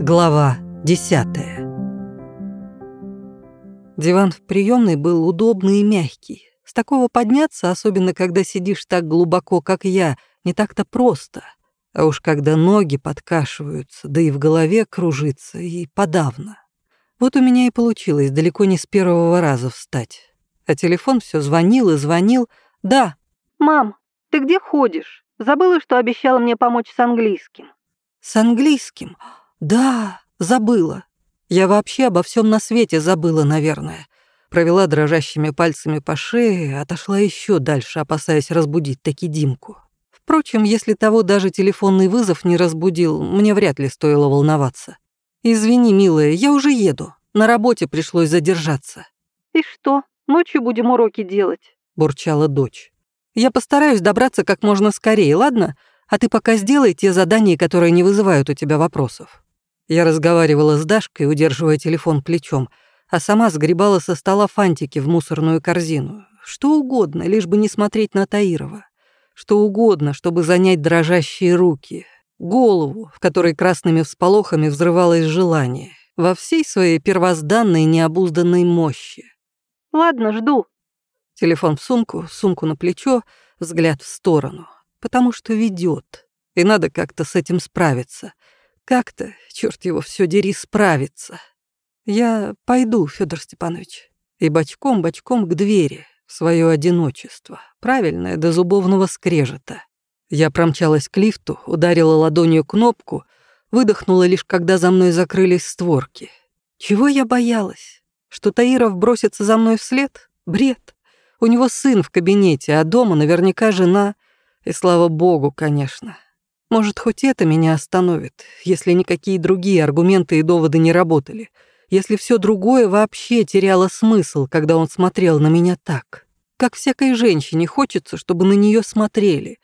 Глава 10 Диван в приемной был удобный и мягкий. С такого подняться, особенно когда сидишь так глубоко, как я, не так-то просто. А уж когда ноги подкашиваются, да и в голове кружится, и подавно. Вот у меня и получилось далеко не с первого раза встать. А телефон все звонил и звонил. «Да». «Мам, ты где ходишь? Забыла, что обещала мне помочь с английским?» «С английским? Да, забыла. Я вообще обо всем на свете забыла, наверное. Провела дрожащими пальцами по шее, отошла еще дальше, опасаясь разбудить таки Димку. Впрочем, если того даже телефонный вызов не разбудил, мне вряд ли стоило волноваться. «Извини, милая, я уже еду. На работе пришлось задержаться». «И что, ночью будем уроки делать?» — бурчала дочь. «Я постараюсь добраться как можно скорее, ладно? А ты пока сделай те задания, которые не вызывают у тебя вопросов». Я разговаривала с Дашкой, удерживая телефон плечом, а сама сгребала со стола фантики в мусорную корзину. Что угодно, лишь бы не смотреть на Таирова. Что угодно, чтобы занять дрожащие руки. Голову, в которой красными всполохами взрывалось желание. Во всей своей первозданной необузданной мощи. «Ладно, жду». Телефон в сумку, сумку на плечо, взгляд в сторону. Потому что ведет, и надо как-то с этим справиться — как-то, черт его, все дери, справиться. Я пойду, Федор Степанович, и бочком-бочком к двери, в свое одиночество, правильное, до зубовного скрежета. Я промчалась к лифту, ударила ладонью кнопку, выдохнула лишь когда за мной закрылись створки. Чего я боялась? Что Таиров бросится за мной вслед? Бред. У него сын в кабинете, а дома наверняка жена. И слава богу, конечно. Может, хоть это меня остановит, если никакие другие аргументы и доводы не работали, если все другое вообще теряло смысл, когда он смотрел на меня так. Как всякой женщине хочется, чтобы на нее смотрели.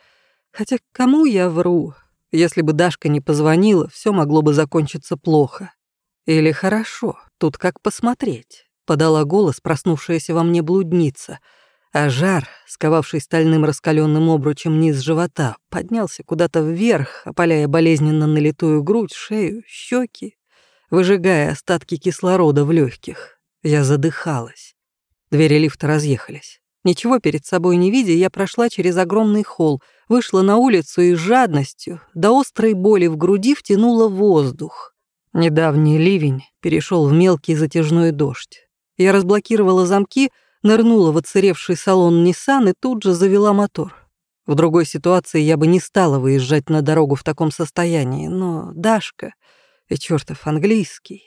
Хотя кому я вру? Если бы Дашка не позвонила, все могло бы закончиться плохо. Или хорошо, тут как посмотреть, подала голос проснувшаяся во мне блудница — а жар, сковавший стальным раскаленным обручем низ живота, поднялся куда-то вверх, опаляя болезненно налитую грудь, шею, щеки, выжигая остатки кислорода в легких. Я задыхалась. Двери лифта разъехались. Ничего перед собой не видя, я прошла через огромный холл, вышла на улицу и с жадностью, до острой боли в груди втянула воздух. Недавний ливень перешел в мелкий затяжной дождь. Я разблокировала замки — нырнула в оцаревший салон Nissan и тут же завела мотор. В другой ситуации я бы не стала выезжать на дорогу в таком состоянии, но Дашка и чертов английский.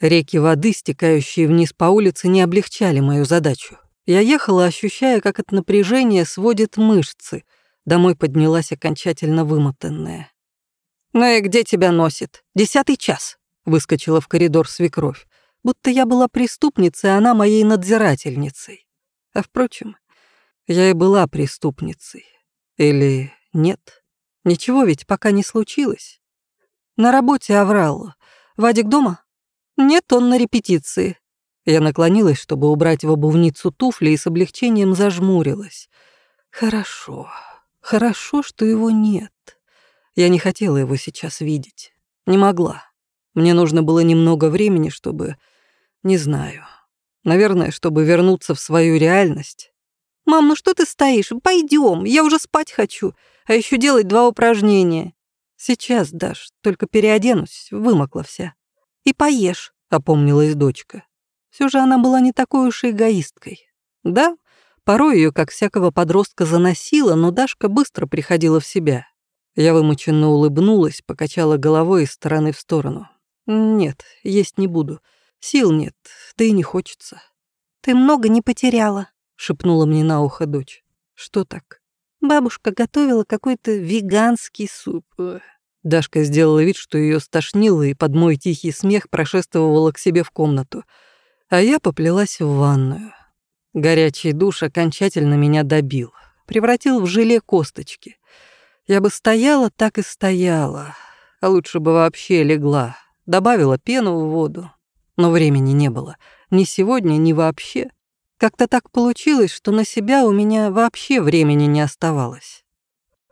Реки воды, стекающие вниз по улице, не облегчали мою задачу. Я ехала, ощущая, как от напряжения сводит мышцы. Домой поднялась окончательно вымотанная. «Ну и где тебя носит? Десятый час», — выскочила в коридор свекровь будто я была преступницей, а она моей надзирательницей. А впрочем, я и была преступницей. Или нет? Ничего ведь пока не случилось. На работе оврал. Вадик дома? Нет, он на репетиции. Я наклонилась, чтобы убрать в обувницу туфли и с облегчением зажмурилась. Хорошо, хорошо, что его нет. Я не хотела его сейчас видеть. Не могла. Мне нужно было немного времени, чтобы не знаю. Наверное, чтобы вернуться в свою реальность. «Мам, ну что ты стоишь? Пойдем, я уже спать хочу, а еще делать два упражнения». «Сейчас, Даш, только переоденусь, вымокла вся». «И поешь», — опомнилась дочка. Все же она была не такой уж и эгоисткой. Да, порой ее, как всякого подростка, заносила, но Дашка быстро приходила в себя. Я вымученно улыбнулась, покачала головой из стороны в сторону. «Нет, есть не буду. Сил нет, да и не хочется. Ты много не потеряла, шепнула мне на ухо дочь. Что так? Бабушка готовила какой-то веганский суп. Дашка сделала вид, что ее стошнило, и под мой тихий смех прошествовала к себе в комнату. А я поплелась в ванную. Горячий душ окончательно меня добил, превратил в желе косточки. Я бы стояла, так и стояла, а лучше бы вообще легла, добавила пену в воду, но времени не было. Ни сегодня, ни вообще. Как-то так получилось, что на себя у меня вообще времени не оставалось.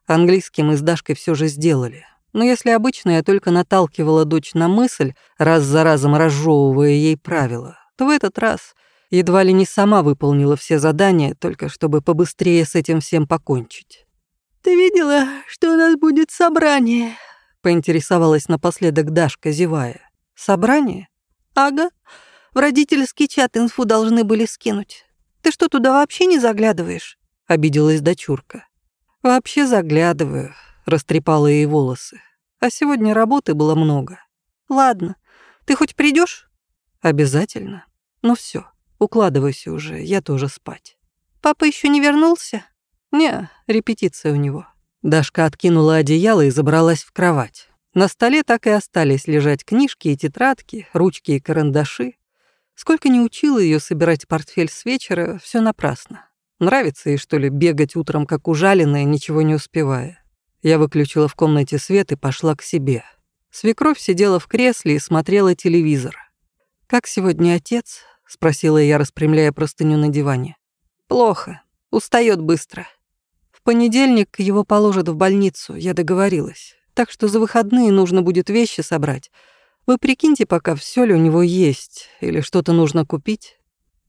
Английский мы с Дашкой все же сделали. Но если обычно я только наталкивала дочь на мысль, раз за разом разжевывая ей правила, то в этот раз едва ли не сама выполнила все задания, только чтобы побыстрее с этим всем покончить. «Ты видела, что у нас будет собрание?» — поинтересовалась напоследок Дашка, зевая. «Собрание?» «Ага. В родительский чат инфу должны были скинуть. Ты что, туда вообще не заглядываешь?» — обиделась дочурка. «Вообще заглядываю», — растрепала ей волосы. «А сегодня работы было много». «Ладно. Ты хоть придешь? «Обязательно. Ну все, укладывайся уже, я тоже спать». «Папа еще не вернулся?» «Не, репетиция у него». Дашка откинула одеяло и забралась в кровать. На столе так и остались лежать книжки и тетрадки, ручки и карандаши. Сколько не учила ее собирать портфель с вечера, все напрасно. Нравится ей, что ли, бегать утром, как ужаленная, ничего не успевая. Я выключила в комнате свет и пошла к себе. Свекровь сидела в кресле и смотрела телевизор. «Как сегодня отец?» — спросила я, распрямляя простыню на диване. «Плохо. Устает быстро. В понедельник его положат в больницу, я договорилась. Так что за выходные нужно будет вещи собрать. Вы прикиньте пока, все ли у него есть, или что-то нужно купить.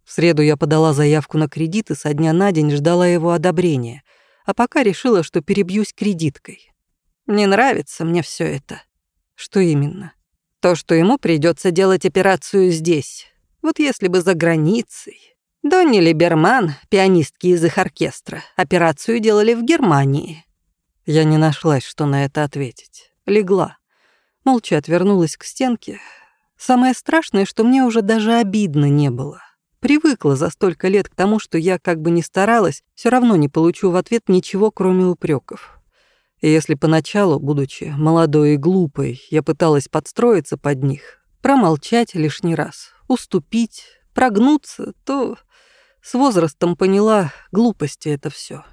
В среду я подала заявку на кредит и со дня на день ждала его одобрения, а пока решила, что перебьюсь кредиткой. Не нравится мне все это. Что именно? То, что ему придется делать операцию здесь. Вот если бы за границей. Донни Либерман, пианистки из их оркестра, операцию делали в Германии. Я не нашлась, что на это ответить. Легла. Молча отвернулась к стенке. Самое страшное, что мне уже даже обидно не было. Привыкла за столько лет к тому, что я, как бы ни старалась, все равно не получу в ответ ничего, кроме упреков. И если поначалу, будучи молодой и глупой, я пыталась подстроиться под них, промолчать лишний раз, уступить, прогнуться, то с возрастом поняла, глупости это все.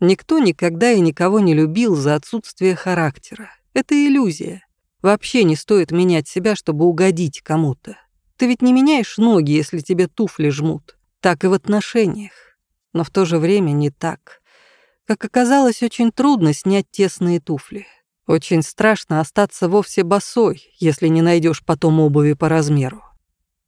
Никто никогда и никого не любил за отсутствие характера. Это иллюзия. Вообще не стоит менять себя, чтобы угодить кому-то. Ты ведь не меняешь ноги, если тебе туфли жмут. Так и в отношениях. Но в то же время не так. Как оказалось, очень трудно снять тесные туфли. Очень страшно остаться вовсе босой, если не найдешь потом обуви по размеру.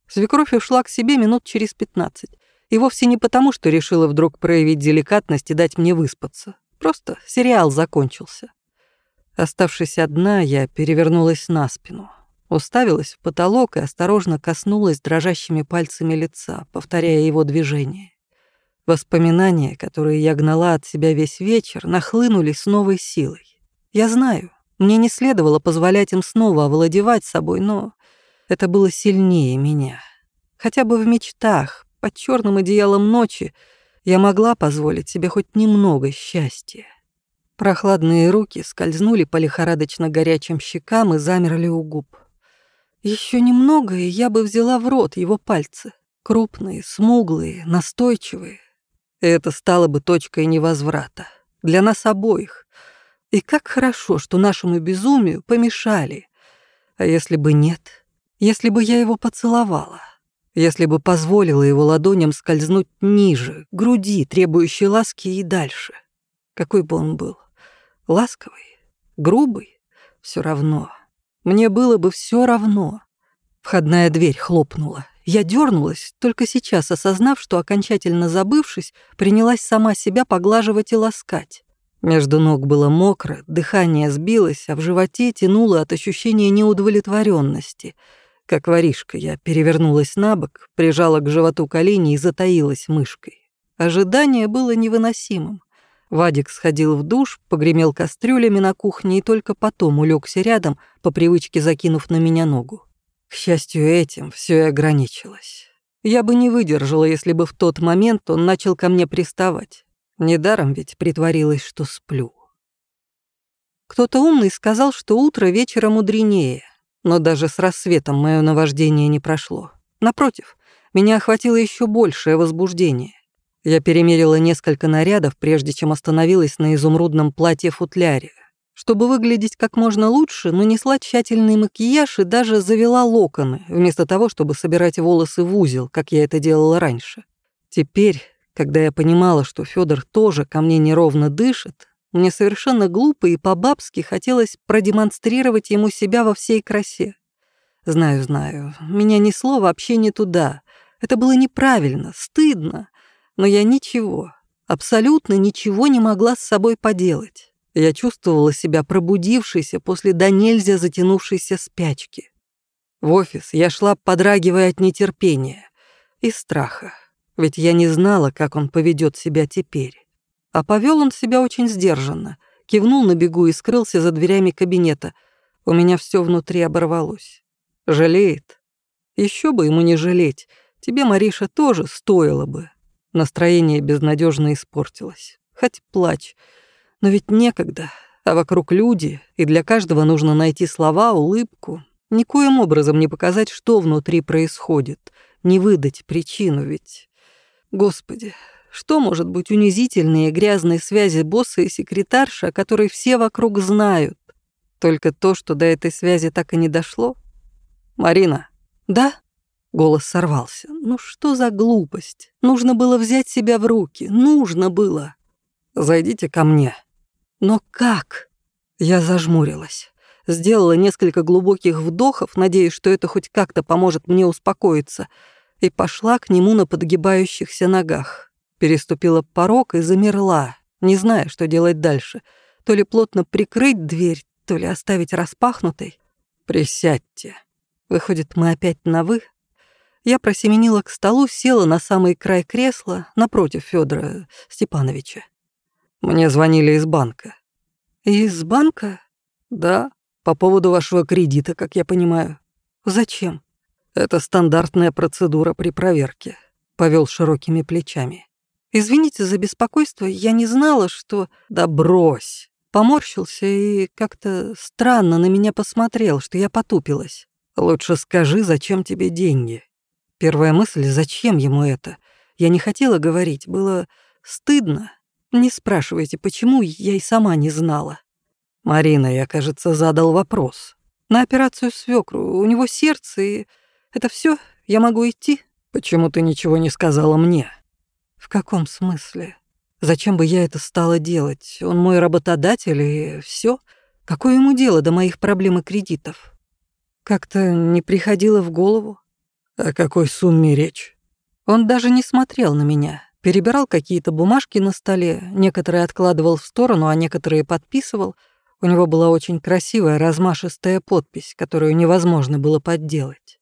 Свекровь ушла к себе минут через пятнадцать. И вовсе не потому, что решила вдруг проявить деликатность и дать мне выспаться. Просто сериал закончился. Оставшись одна, я перевернулась на спину, уставилась в потолок и осторожно коснулась дрожащими пальцами лица, повторяя его движение. Воспоминания, которые я гнала от себя весь вечер, нахлынули с новой силой. Я знаю, мне не следовало позволять им снова овладевать собой, но это было сильнее меня. Хотя бы в мечтах, под черным одеялом ночи я могла позволить себе хоть немного счастья. Прохладные руки скользнули по лихорадочно горячим щекам и замерли у губ. Еще немного, и я бы взяла в рот его пальцы. Крупные, смуглые, настойчивые. Это стало бы точкой невозврата. Для нас обоих. И как хорошо, что нашему безумию помешали. А если бы нет? Если бы я его поцеловала? Если бы позволила его ладоням скользнуть ниже, груди, требующей ласки и дальше. Какой бы он был? Ласковый? Грубый? Все равно. Мне было бы все равно. Входная дверь хлопнула. Я дернулась, только сейчас осознав, что, окончательно забывшись, принялась сама себя поглаживать и ласкать. Между ног было мокро, дыхание сбилось, а в животе тянуло от ощущения неудовлетворенности — как воришка я перевернулась на бок, прижала к животу колени и затаилась мышкой. Ожидание было невыносимым. Вадик сходил в душ, погремел кастрюлями на кухне и только потом улегся рядом, по привычке закинув на меня ногу. К счастью, этим все и ограничилось. Я бы не выдержала, если бы в тот момент он начал ко мне приставать. Недаром ведь притворилась, что сплю. Кто-то умный сказал, что утро вечера мудренее, но даже с рассветом мое наваждение не прошло. Напротив, меня охватило еще большее возбуждение. Я перемерила несколько нарядов, прежде чем остановилась на изумрудном платье-футляре. Чтобы выглядеть как можно лучше, нанесла тщательный макияж и даже завела локоны, вместо того, чтобы собирать волосы в узел, как я это делала раньше. Теперь, когда я понимала, что Федор тоже ко мне неровно дышит, Мне совершенно глупо и по-бабски хотелось продемонстрировать ему себя во всей красе. Знаю, знаю, меня несло вообще не туда. Это было неправильно, стыдно. Но я ничего, абсолютно ничего не могла с собой поделать. Я чувствовала себя пробудившейся после до нельзя затянувшейся спячки. В офис я шла, подрагивая от нетерпения и страха, ведь я не знала, как он поведет себя теперь. А повел он себя очень сдержанно, кивнул на бегу и скрылся за дверями кабинета. У меня все внутри оборвалось. Жалеет? Еще бы ему не жалеть. Тебе, Мариша, тоже стоило бы. Настроение безнадежно испортилось. Хоть плачь. Но ведь некогда, а вокруг люди, и для каждого нужно найти слова, улыбку. Никоим образом не показать, что внутри происходит, не выдать причину, ведь... Господи, что может быть унизительнее грязной связи босса и секретарши, о которой все вокруг знают? Только то, что до этой связи так и не дошло? «Марина». «Да?» Голос сорвался. «Ну что за глупость? Нужно было взять себя в руки. Нужно было». «Зайдите ко мне». Но как? Я зажмурилась. Сделала несколько глубоких вдохов, надеясь, что это хоть как-то поможет мне успокоиться, и пошла к нему на подгибающихся ногах. Переступила порог и замерла, не зная, что делать дальше. То ли плотно прикрыть дверь, то ли оставить распахнутой. «Присядьте». Выходит, мы опять на «вы». Я просеменила к столу, села на самый край кресла напротив Федора Степановича. Мне звонили из банка. Из банка? Да, по поводу вашего кредита, как я понимаю. Зачем? Это стандартная процедура при проверке. Повел широкими плечами. Извините за беспокойство, я не знала, что... Да брось. Поморщился и как-то странно на меня посмотрел, что я потупилась. Лучше скажи, зачем тебе деньги. Первая мысль, зачем ему это? Я не хотела говорить, было стыдно, не спрашивайте, почему, я и сама не знала. Марина, я, кажется, задал вопрос. На операцию свекру. У него сердце, и это все. Я могу идти? Почему ты ничего не сказала мне? В каком смысле? Зачем бы я это стала делать? Он мой работодатель, и все. Какое ему дело до моих проблем и кредитов? Как-то не приходило в голову. О какой сумме речь? Он даже не смотрел на меня перебирал какие-то бумажки на столе, некоторые откладывал в сторону, а некоторые подписывал. У него была очень красивая размашистая подпись, которую невозможно было подделать.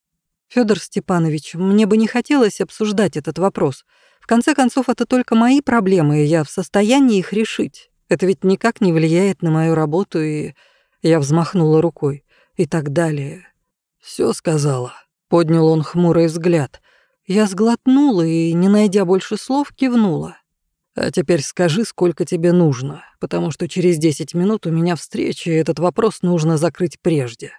Федор Степанович, мне бы не хотелось обсуждать этот вопрос. В конце концов, это только мои проблемы, и я в состоянии их решить. Это ведь никак не влияет на мою работу, и я взмахнула рукой. И так далее. Все сказала. Поднял он хмурый взгляд. Я сглотнула и, не найдя больше слов, кивнула. «А теперь скажи, сколько тебе нужно, потому что через 10 минут у меня встреча, и этот вопрос нужно закрыть прежде».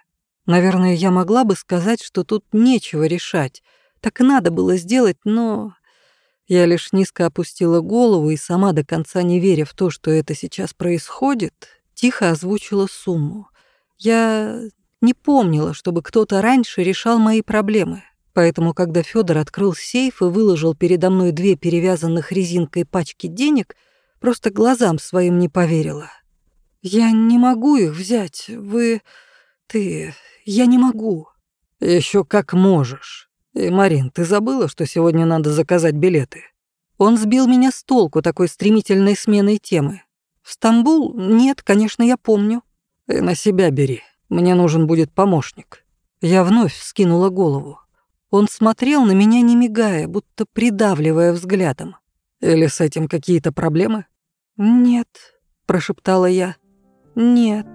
Наверное, я могла бы сказать, что тут нечего решать. Так надо было сделать, но... Я лишь низко опустила голову и сама до конца не веря в то, что это сейчас происходит, тихо озвучила сумму. Я не помнила, чтобы кто-то раньше решал мои проблемы. Поэтому, когда Федор открыл сейф и выложил передо мной две перевязанных резинкой пачки денег, просто глазам своим не поверила. «Я не могу их взять. Вы... Ты... Я не могу». Еще как можешь. И, Марин, ты забыла, что сегодня надо заказать билеты?» Он сбил меня с толку такой стремительной сменой темы. «В Стамбул? Нет, конечно, я помню». «И на себя бери. Мне нужен будет помощник». Я вновь вскинула голову. Он смотрел на меня, не мигая, будто придавливая взглядом. «Или с этим какие-то проблемы?» «Нет», — прошептала я. «Нет».